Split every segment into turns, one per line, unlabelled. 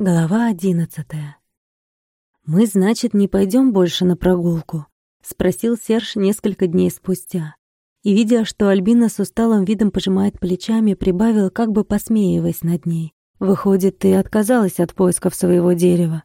Глава одиннадцатая. «Мы, значит, не пойдем больше на прогулку?» — спросил Серж несколько дней спустя. И, видя, что Альбина с усталым видом пожимает плечами, прибавил, как бы посмеиваясь над ней. «Выходит, ты отказалась от поисков своего дерева».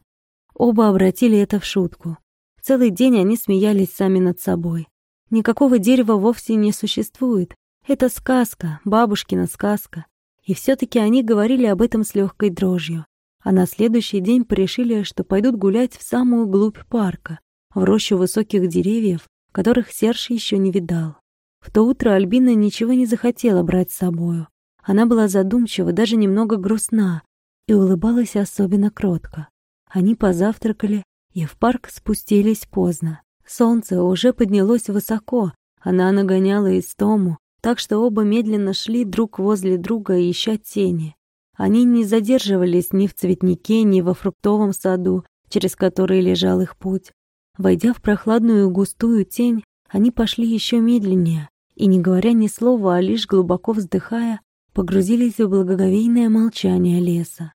Оба обратили это в шутку. Целый день они смеялись сами над собой. Никакого дерева вовсе не существует. Это сказка, бабушкина сказка. И все таки они говорили об этом с легкой дрожью а на следующий день порешили, что пойдут гулять в самую глубь парка, в рощу высоких деревьев, которых Серж еще не видал. В то утро Альбина ничего не захотела брать с собою. Она была задумчива, даже немного грустна, и улыбалась особенно кротко. Они позавтракали и в парк спустились поздно. Солнце уже поднялось высоко, она нагоняла истому, так что оба медленно шли друг возле друга, ища тени. Они не задерживались ни в цветнике, ни во фруктовом саду, через который лежал их путь. Войдя в прохладную густую тень, они пошли еще медленнее и, не говоря ни слова, а лишь глубоко вздыхая, погрузились в благоговейное молчание леса.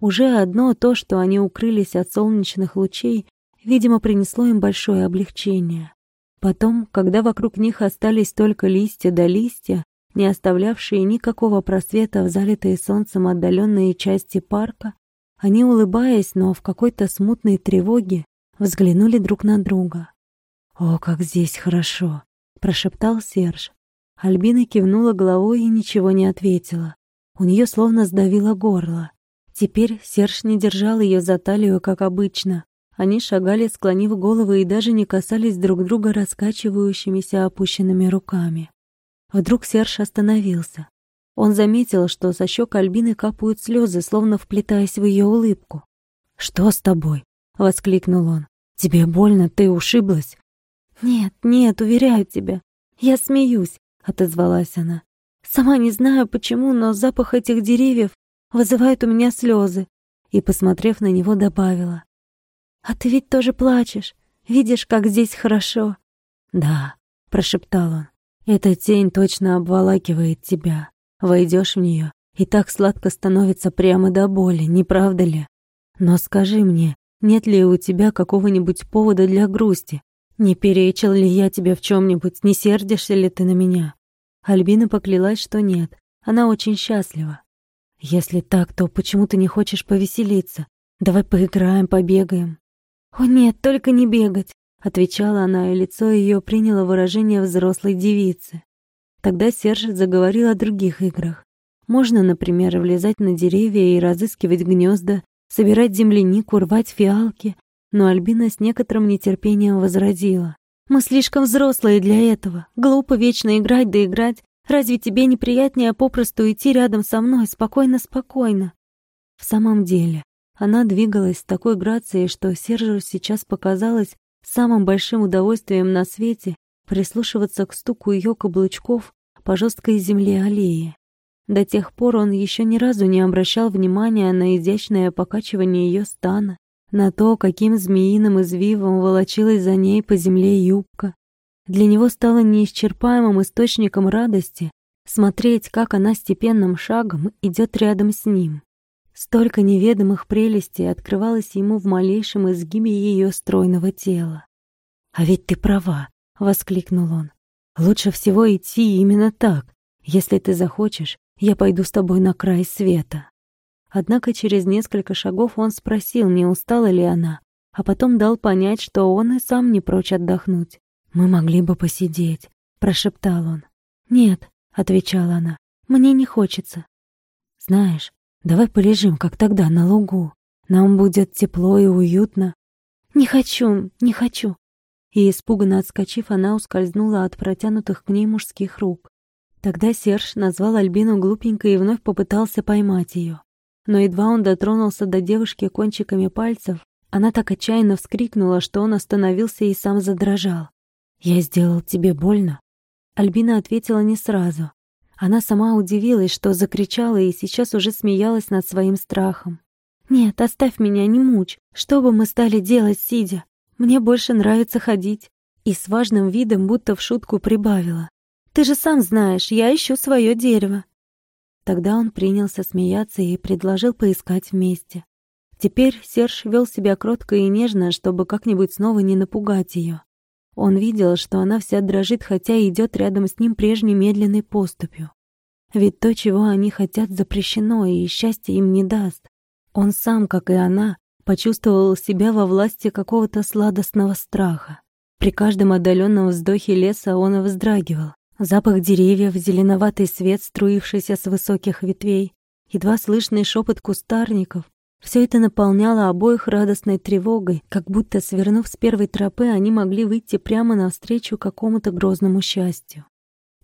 Уже одно то, что они укрылись от солнечных лучей, видимо, принесло им большое облегчение. Потом, когда вокруг них остались только листья да листья, не оставлявшие никакого просвета в залитые солнцем отдаленные части парка, они, улыбаясь, но в какой-то смутной тревоге, взглянули друг на друга. «О, как здесь хорошо!» — прошептал Серж. Альбина кивнула головой и ничего не ответила. У нее словно сдавило горло. Теперь Серж не держал ее за талию, как обычно. Они шагали, склонив головы, и даже не касались друг друга раскачивающимися опущенными руками. Вдруг Серж остановился. Он заметил, что со щек Альбины капают слезы, словно вплетаясь в ее улыбку. «Что с тобой?» — воскликнул он. «Тебе больно? Ты ушиблась?» «Нет, нет, уверяю тебя. Я смеюсь», — отозвалась она. «Сама не знаю почему, но запах этих деревьев вызывает у меня слезы». И, посмотрев на него, добавила. «А ты ведь тоже плачешь. Видишь, как здесь хорошо?» «Да», — прошептал он. Эта тень точно обволакивает тебя. Войдешь в нее, и так сладко становится прямо до боли, не правда ли? Но скажи мне, нет ли у тебя какого-нибудь повода для грусти? Не перечил ли я тебе в чем-нибудь, не сердишься ли ты на меня? Альбина поклялась, что нет. Она очень счастлива. Если так, то почему ты не хочешь повеселиться? Давай поиграем, побегаем. О нет, только не бегать отвечала она, и лицо ее приняло выражение взрослой девицы. Тогда Серж заговорил о других играх. Можно, например, влезать на деревья и разыскивать гнезда, собирать землянику, рвать фиалки, но Альбина с некоторым нетерпением возразила. «Мы слишком взрослые для этого. Глупо вечно играть да играть. Разве тебе неприятнее попросту идти рядом со мной, спокойно-спокойно?» В самом деле, она двигалась с такой грацией, что Сержу сейчас показалось, самым большим удовольствием на свете прислушиваться к стуку ее каблучков по жесткой земле аллеи. До тех пор он еще ни разу не обращал внимания на изящное покачивание ее стана, на то, каким змеиным извивом волочилась за ней по земле юбка. Для него стало неисчерпаемым источником радости смотреть, как она степенным шагом идет рядом с ним. Столько неведомых прелестей открывалось ему в малейшем изгибе ее стройного тела. «А ведь ты права!» — воскликнул он. «Лучше всего идти именно так. Если ты захочешь, я пойду с тобой на край света». Однако через несколько шагов он спросил, не устала ли она, а потом дал понять, что он и сам не прочь отдохнуть. «Мы могли бы посидеть», — прошептал он. «Нет», — отвечала она, — «мне не хочется». «Знаешь, Давай полежим, как тогда, на лугу. Нам будет тепло и уютно. Не хочу, не хочу. И испуганно отскочив, она ускользнула от протянутых к ней мужских рук. Тогда Серж назвал Альбину глупенькой и вновь попытался поймать ее. Но едва он дотронулся до девушки кончиками пальцев, она так отчаянно вскрикнула, что он остановился и сам задрожал. «Я сделал тебе больно?» Альбина ответила не сразу. Она сама удивилась, что закричала и сейчас уже смеялась над своим страхом. «Нет, оставь меня, не мучь. Что бы мы стали делать, сидя? Мне больше нравится ходить». И с важным видом будто в шутку прибавила. «Ты же сам знаешь, я ищу свое дерево». Тогда он принялся смеяться и предложил поискать вместе. Теперь Серж вел себя кротко и нежно, чтобы как-нибудь снова не напугать ее. Он видел, что она вся дрожит, хотя идет рядом с ним прежней медленной поступью. Ведь то, чего они хотят, запрещено, и счастья им не даст. Он сам, как и она, почувствовал себя во власти какого-то сладостного страха. При каждом отдаленном вздохе леса он вздрагивал. Запах деревьев, зеленоватый свет, струившийся с высоких ветвей, едва слышный шепот кустарников — все это наполняло обоих радостной тревогой, как будто, свернув с первой тропы, они могли выйти прямо навстречу какому-то грозному счастью.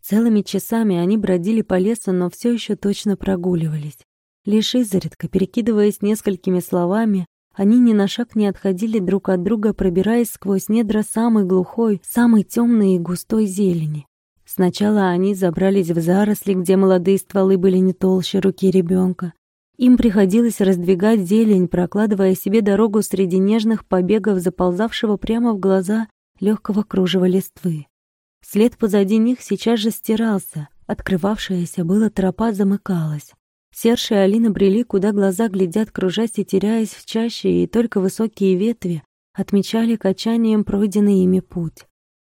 Целыми часами они бродили по лесу, но все еще точно прогуливались. Лишь изредка, перекидываясь несколькими словами, они ни на шаг не отходили друг от друга, пробираясь сквозь недра самой глухой, самой темной и густой зелени. Сначала они забрались в заросли, где молодые стволы были не толще руки ребенка. Им приходилось раздвигать зелень, прокладывая себе дорогу среди нежных побегов, заползавшего прямо в глаза легкого кружева листвы. След позади них сейчас же стирался, открывавшаяся была тропа замыкалась. Серж и Алина брели, куда глаза глядят, кружась и теряясь в чаще, и только высокие ветви отмечали качанием пройденный ими путь.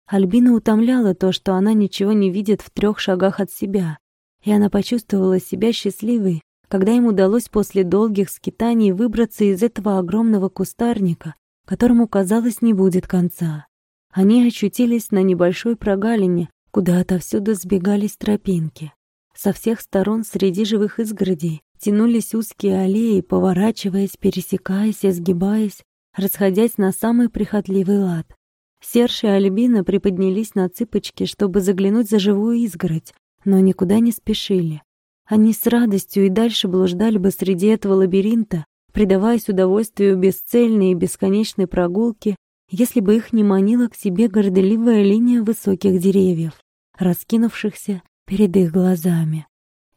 Альбина утомляла то, что она ничего не видит в трех шагах от себя, и она почувствовала себя счастливой, когда им удалось после долгих скитаний выбраться из этого огромного кустарника, которому, казалось, не будет конца. Они очутились на небольшой прогалине, куда отовсюду сбегались тропинки. Со всех сторон среди живых изгородей тянулись узкие аллеи, поворачиваясь, пересекаясь и сгибаясь, расходясь на самый прихотливый лад. Серж и Альбина приподнялись на цыпочки, чтобы заглянуть за живую изгородь, но никуда не спешили. Они с радостью и дальше блуждали бы среди этого лабиринта, предаваясь удовольствию бесцельной и бесконечной прогулки, если бы их не манила к себе горделивая линия высоких деревьев, раскинувшихся перед их глазами.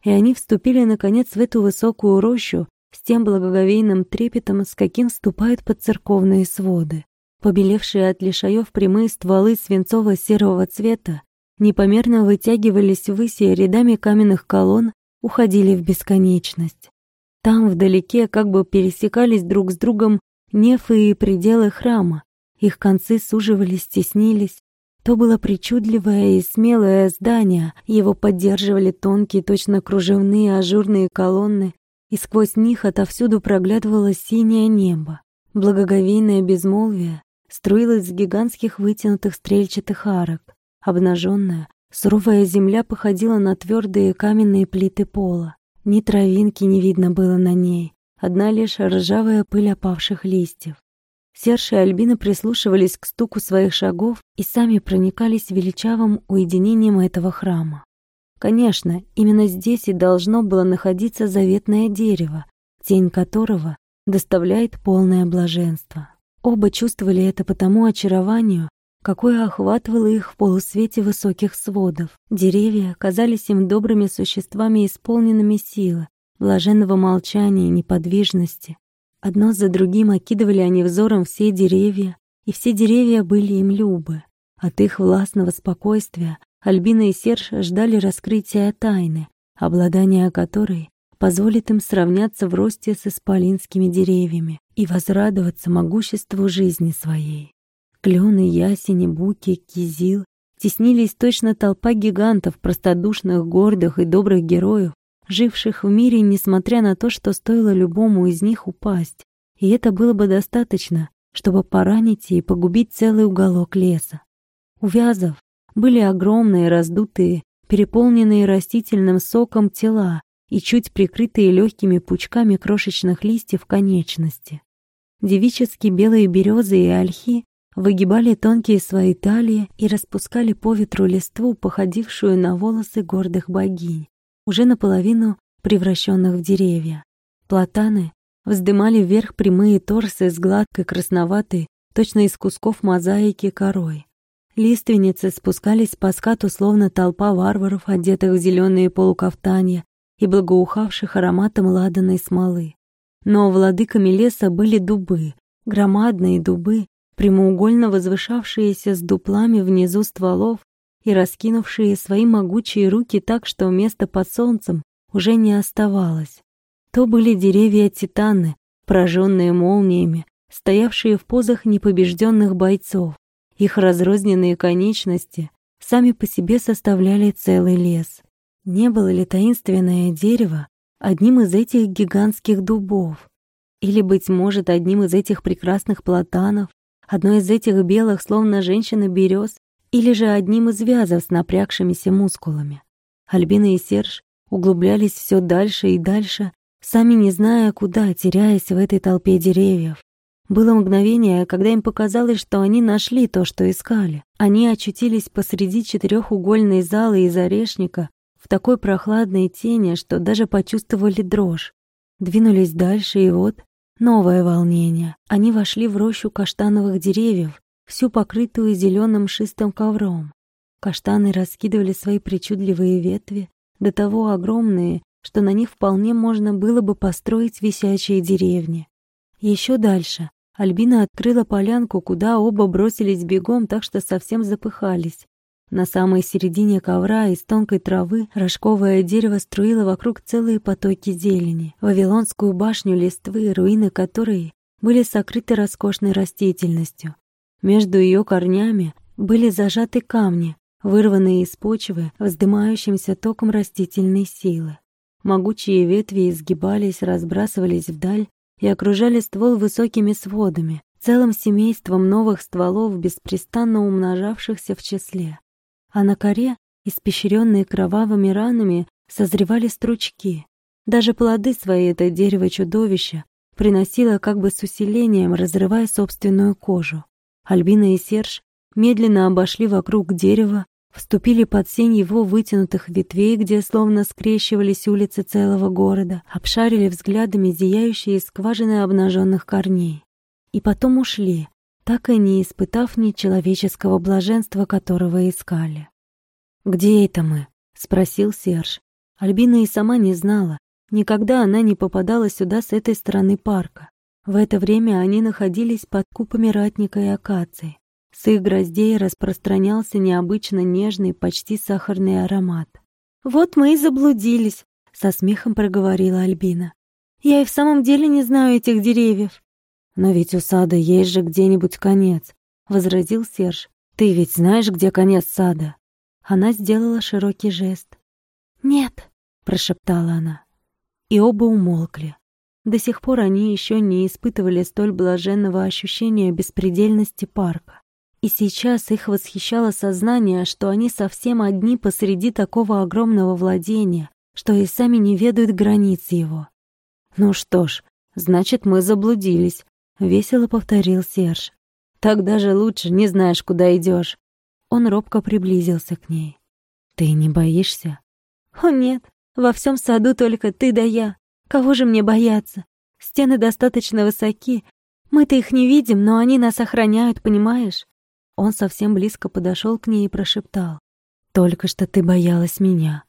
И они вступили, наконец, в эту высокую рощу с тем благоговейным трепетом, с каким вступают под церковные своды. Побелевшие от лишаев прямые стволы свинцово-серого цвета непомерно вытягивались ввысь рядами каменных колонн уходили в бесконечность. Там вдалеке как бы пересекались друг с другом нефы и пределы храма. Их концы суживались, теснились. То было причудливое и смелое здание, его поддерживали тонкие, точно кружевные ажурные колонны, и сквозь них отовсюду проглядывало синее небо. Благоговейное безмолвие струилась с гигантских вытянутых стрельчатых арок. Обнаженная, суровая земля походила на твердые каменные плиты пола. Ни травинки не видно было на ней, одна лишь ржавая пыль опавших листьев. Серж и Альбина прислушивались к стуку своих шагов и сами проникались величавым уединением этого храма. Конечно, именно здесь и должно было находиться заветное дерево, тень которого доставляет полное блаженство. Оба чувствовали это по тому очарованию, какое охватывало их в полусвете высоких сводов. Деревья казались им добрыми существами, исполненными силы, блаженного молчания, неподвижности. Одно за другим окидывали они взором все деревья, и все деревья были им любы. От их властного спокойствия Альбина и Серж ждали раскрытия тайны, обладание которой позволит им сравняться в росте с исполинскими деревьями и возрадоваться могуществу жизни своей. Клены, ясени, буки, кизил теснились точно толпа гигантов, простодушных, гордых и добрых героев, живших в мире, несмотря на то, что стоило любому из них упасть. И это было бы достаточно, чтобы поранить и погубить целый уголок леса. У вязов были огромные, раздутые, переполненные растительным соком тела, и чуть прикрытые легкими пучками крошечных листьев конечности. Девически белые березы и ольхи выгибали тонкие свои талии и распускали по ветру листву, походившую на волосы гордых богинь, уже наполовину превращенных в деревья. Платаны вздымали вверх прямые торсы с гладкой красноватой, точно из кусков мозаики корой. Лиственницы спускались по скату, словно толпа варваров, одетых в зеленые полукафтанья, и благоухавших ароматом ладаной смолы. Но владыками леса были дубы, громадные дубы, прямоугольно возвышавшиеся с дуплами внизу стволов и раскинувшие свои могучие руки так, что места под солнцем уже не оставалось. То были деревья титаны, пораженные молниями, стоявшие в позах непобежденных бойцов. Их разрозненные конечности сами по себе составляли целый лес. Не было ли таинственное дерево одним из этих гигантских дубов? Или, быть может, одним из этих прекрасных платанов, одной из этих белых, словно женщина, берез, или же одним из вязов с напрягшимися мускулами? Альбина и Серж углублялись все дальше и дальше, сами не зная, куда, теряясь в этой толпе деревьев. Было мгновение, когда им показалось, что они нашли то, что искали. Они очутились посреди четырехугольной залы из орешника в такой прохладной тени, что даже почувствовали дрожь. Двинулись дальше, и вот новое волнение. Они вошли в рощу каштановых деревьев, всю покрытую зеленым шистым ковром. Каштаны раскидывали свои причудливые ветви, до того огромные, что на них вполне можно было бы построить висячие деревни. Еще дальше Альбина открыла полянку, куда оба бросились бегом, так что совсем запыхались. На самой середине ковра из тонкой травы рожковое дерево струило вокруг целые потоки зелени. Вавилонскую башню листвы, руины которой были сокрыты роскошной растительностью. Между ее корнями были зажаты камни, вырванные из почвы вздымающимся током растительной силы. Могучие ветви изгибались, разбрасывались вдаль и окружали ствол высокими сводами, целым семейством новых стволов, беспрестанно умножавшихся в числе. А на коре, испещренные кровавыми ранами, созревали стручки. Даже плоды свои это дерево-чудовище приносило как бы с усилением, разрывая собственную кожу. Альбина и Серж медленно обошли вокруг дерева, вступили под сень его вытянутых ветвей, где словно скрещивались улицы целого города, обшарили взглядами зияющие скважины обнаженных корней. И потом ушли, так и не испытав ни человеческого блаженства, которого искали. «Где это мы?» — спросил Серж. Альбина и сама не знала. Никогда она не попадала сюда с этой стороны парка. В это время они находились под купами ратника и акации. С их гроздей распространялся необычно нежный, почти сахарный аромат. «Вот мы и заблудились», — со смехом проговорила Альбина. «Я и в самом деле не знаю этих деревьев». «Но ведь у сада есть же где-нибудь конец», — возразил Серж. «Ты ведь знаешь, где конец сада?» Она сделала широкий жест. «Нет», — прошептала она. И оба умолкли. До сих пор они еще не испытывали столь блаженного ощущения беспредельности парка. И сейчас их восхищало сознание, что они совсем одни посреди такого огромного владения, что и сами не ведают границ его. «Ну что ж, значит, мы заблудились», — весело повторил Серж. «Так даже лучше, не знаешь, куда идешь. Он робко приблизился к ней. «Ты не боишься?» «О нет, во всем саду только ты да я. Кого же мне бояться? Стены достаточно высоки. Мы-то их не видим, но они нас охраняют, понимаешь? Он совсем близко подошел к ней и прошептал. «Только что ты боялась меня».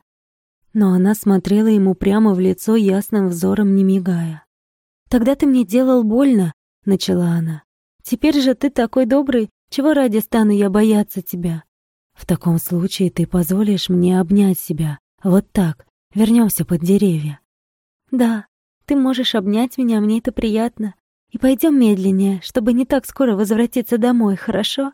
Но она смотрела ему прямо в лицо ясным взором, не мигая. «Тогда ты мне делал больно», — начала она. «Теперь же ты такой добрый, чего ради стану я бояться тебя?» «В таком случае ты позволишь мне обнять себя. Вот так. Вернемся под деревья». «Да, ты можешь обнять меня, мне это приятно. И пойдем медленнее, чтобы не так скоро возвратиться домой, хорошо?»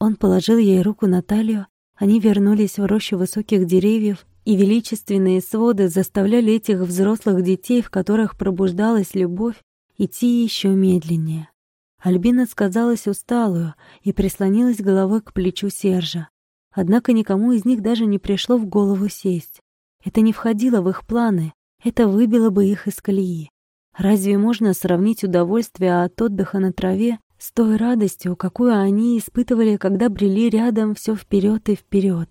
Он положил ей руку на талию, они вернулись в рощу высоких деревьев, и величественные своды заставляли этих взрослых детей, в которых пробуждалась любовь, идти еще медленнее. Альбина сказалась усталую и прислонилась головой к плечу Сержа. Однако никому из них даже не пришло в голову сесть. Это не входило в их планы, это выбило бы их из колеи. Разве можно сравнить удовольствие от отдыха на траве с той радостью, какую они испытывали, когда брели рядом все вперед и вперед.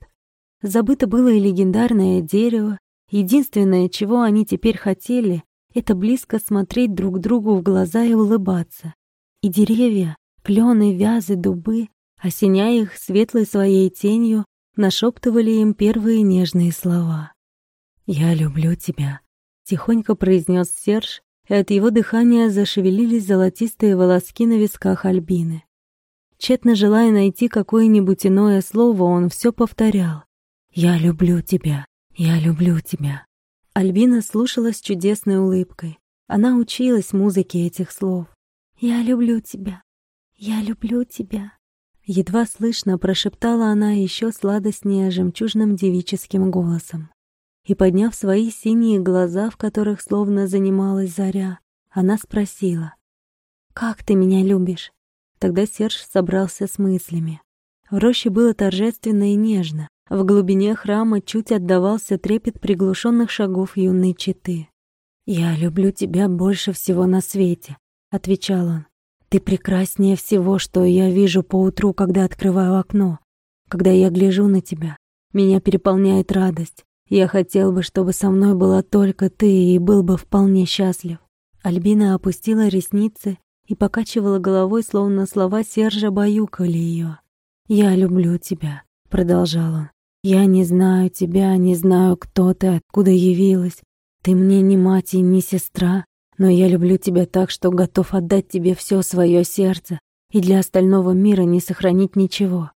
Забыто было и легендарное дерево. Единственное, чего они теперь хотели, это близко смотреть друг другу в глаза и улыбаться. И деревья, клены, вязы, дубы, осеняя их светлой своей тенью, нашептывали им первые нежные слова. «Я люблю тебя», — тихонько произнес Серж, и от его дыхания зашевелились золотистые волоски на висках Альбины. Тщетно желая найти какое-нибудь иное слово, он все повторял. «Я люблю тебя, я люблю тебя». Альбина слушала с чудесной улыбкой. Она училась музыке этих слов. «Я люблю тебя. Я люблю тебя». Едва слышно прошептала она еще сладостнее жемчужным девическим голосом. И, подняв свои синие глаза, в которых словно занималась заря, она спросила, «Как ты меня любишь?» Тогда Серж собрался с мыслями. В роще было торжественно и нежно. В глубине храма чуть отдавался трепет приглушенных шагов юной четы. «Я люблю тебя больше всего на свете», — отвечал он. «Ты прекраснее всего, что я вижу по утру, когда открываю окно. Когда я гляжу на тебя, меня переполняет радость. Я хотел бы, чтобы со мной была только ты и был бы вполне счастлив». Альбина опустила ресницы и покачивала головой, словно слова Сержа баюкали ее. «Я люблю тебя», — продолжал он. «Я не знаю тебя, не знаю, кто ты, откуда явилась, ты мне не мать и не сестра, но я люблю тебя так, что готов отдать тебе все свое сердце и для остального мира не сохранить ничего.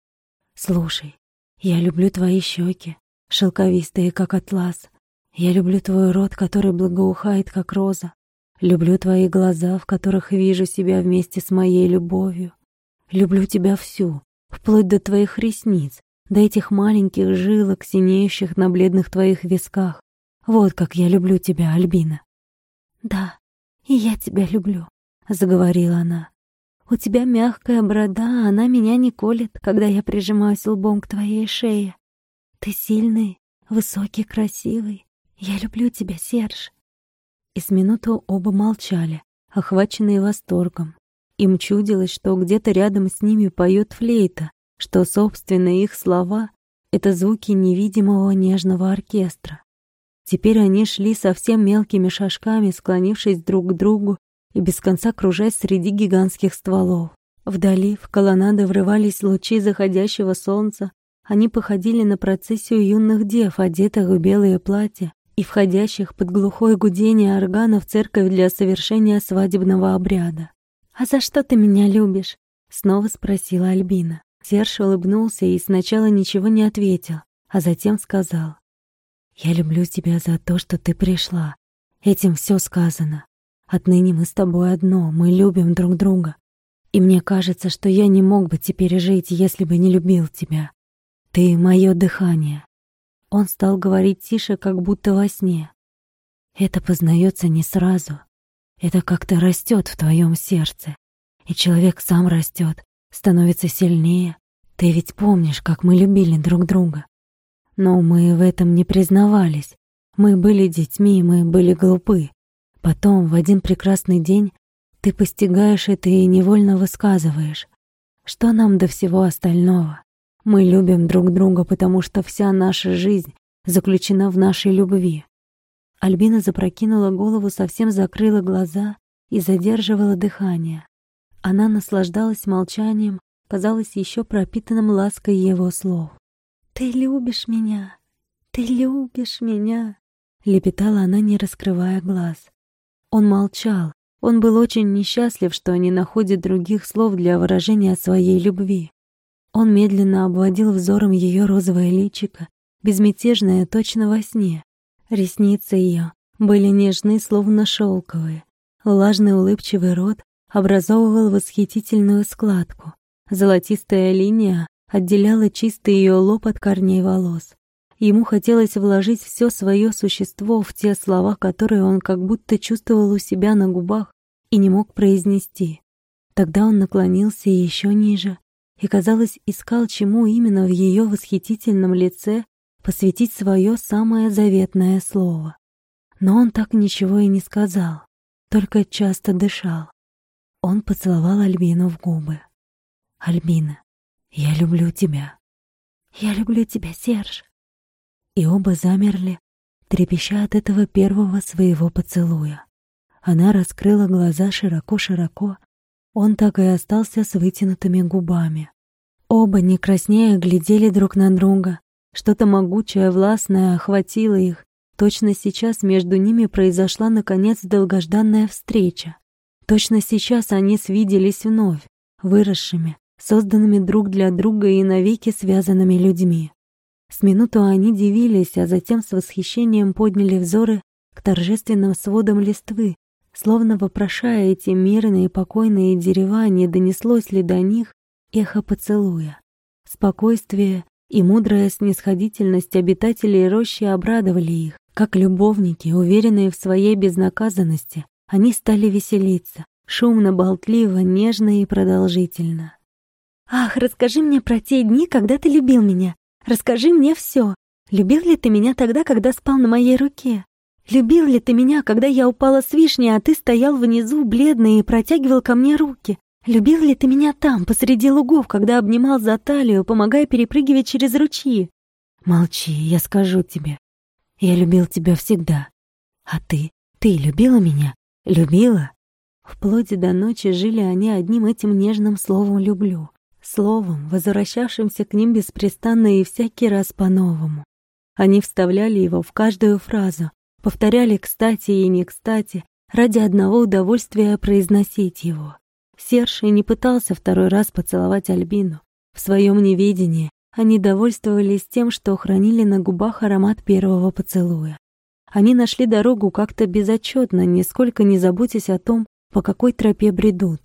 Слушай, я люблю твои щеки, шелковистые, как атлас. Я люблю твой рот, который благоухает, как роза. Люблю твои глаза, в которых вижу себя вместе с моей любовью. Люблю тебя всю, вплоть до твоих ресниц, до этих маленьких жилок, синеющих на бледных твоих висках. Вот как я люблю тебя, Альбина. Да, и я тебя люблю, заговорила она. У тебя мягкая борода, она меня не колет, когда я прижимаюсь лбом к твоей шее. Ты сильный, высокий, красивый. Я люблю тебя, Серж. И с минуту оба молчали, охваченные восторгом. Им чудилось, что где-то рядом с ними поет флейта, что собственные их слова — это звуки невидимого нежного оркестра. Теперь они шли совсем мелкими шажками, склонившись друг к другу и без конца кружась среди гигантских стволов. Вдали в колоннады врывались лучи заходящего солнца. Они походили на процессию юных дев, одетых в белые платья и входящих под глухое гудение органа в церковь для совершения свадебного обряда. «А за что ты меня любишь?» — снова спросила Альбина. Серж улыбнулся и сначала ничего не ответил, а затем сказал. Я люблю тебя за то, что ты пришла. Этим все сказано. Отныне мы с тобой одно, мы любим друг друга. И мне кажется, что я не мог бы теперь жить, если бы не любил тебя. Ты — мое дыхание. Он стал говорить тише, как будто во сне. Это познается не сразу. Это как-то растет в твоем сердце. И человек сам растет, становится сильнее. Ты ведь помнишь, как мы любили друг друга. Но мы в этом не признавались. Мы были детьми, мы были глупы. Потом, в один прекрасный день, ты постигаешь это и невольно высказываешь. Что нам до всего остального? Мы любим друг друга, потому что вся наша жизнь заключена в нашей любви. Альбина запрокинула голову, совсем закрыла глаза и задерживала дыхание. Она наслаждалась молчанием, казалось еще пропитанным лаской его слов. «Ты любишь меня! Ты любишь меня!» Лепетала она, не раскрывая глаз. Он молчал. Он был очень несчастлив, что не находит других слов для выражения своей любви. Он медленно обводил взором ее розовое личико, безмятежное точно во сне. Ресницы ее были нежны, словно шелковые. Влажный улыбчивый рот образовывал восхитительную складку. Золотистая линия отделяла чистый ее лоб от корней волос. Ему хотелось вложить все свое существо в те слова, которые он как будто чувствовал у себя на губах и не мог произнести. Тогда он наклонился еще ниже и, казалось, искал, чему именно в ее восхитительном лице посвятить свое самое заветное слово. Но он так ничего и не сказал, только часто дышал. Он поцеловал Альбину в губы. «Альбина, «Я люблю тебя». «Я люблю тебя, Серж». И оба замерли, трепеща от этого первого своего поцелуя. Она раскрыла глаза широко-широко, он так и остался с вытянутыми губами. Оба, не краснея, глядели друг на друга. Что-то могучее, властное охватило их. Точно сейчас между ними произошла, наконец, долгожданная встреча. Точно сейчас они свиделись вновь, выросшими, созданными друг для друга и навеки связанными людьми. С минуту они дивились, а затем с восхищением подняли взоры к торжественным сводам листвы, словно вопрошая эти мирные покойные дерева, не донеслось ли до них эхо поцелуя. Спокойствие и мудрая снисходительность обитателей рощи обрадовали их. Как любовники, уверенные в своей безнаказанности, они стали веселиться, шумно, болтливо, нежно и продолжительно. «Ах, расскажи мне про те дни, когда ты любил меня. Расскажи мне все. Любил ли ты меня тогда, когда спал на моей руке? Любил ли ты меня, когда я упала с вишни, а ты стоял внизу, бледный, и протягивал ко мне руки? Любил ли ты меня там, посреди лугов, когда обнимал за талию, помогая перепрыгивать через ручьи? Молчи, я скажу тебе. Я любил тебя всегда. А ты? Ты любила меня? Любила? Вплоть до ночи жили они одним этим нежным словом «люблю». Словом, возвращавшимся к ним беспрестанно и всякий раз по-новому. Они вставляли его в каждую фразу, повторяли кстати и не кстати, ради одного удовольствия произносить его. Серж и не пытался второй раз поцеловать Альбину. В своем неведении они довольствовались тем, что хранили на губах аромат первого поцелуя. Они нашли дорогу как-то безотчетно, нисколько не заботясь о том, по какой тропе бредут.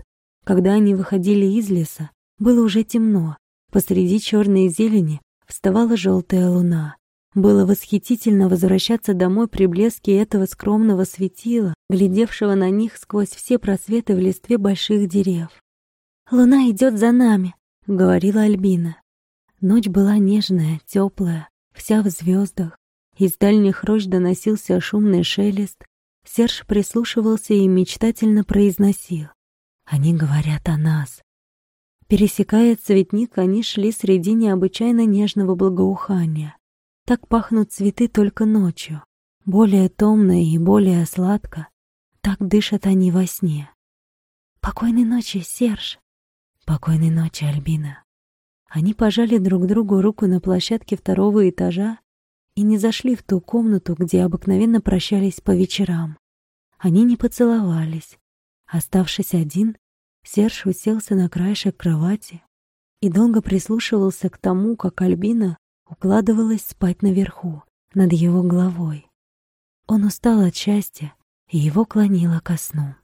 Когда они выходили из леса, было уже темно. Посреди черной зелени вставала желтая луна. Было восхитительно возвращаться домой при блеске этого скромного светила, глядевшего на них сквозь все просветы в листве больших дерев. «Луна идет за нами», — говорила Альбина. Ночь была нежная, теплая, вся в звездах. Из дальних рощ доносился шумный шелест. Серж прислушивался и мечтательно произносил. «Они говорят о нас». Пересекая цветник, они шли среди необычайно нежного благоухания. Так пахнут цветы только ночью, более томно и более сладко. Так дышат они во сне. «Покойной ночи, Серж!» «Покойной ночи, Альбина!» Они пожали друг другу руку на площадке второго этажа и не зашли в ту комнату, где обыкновенно прощались по вечерам. Они не поцеловались. Оставшись один, Серж уселся на краешек кровати и долго прислушивался к тому, как Альбина укладывалась спать наверху, над его головой. Он устал от счастья, и его клонило ко сну.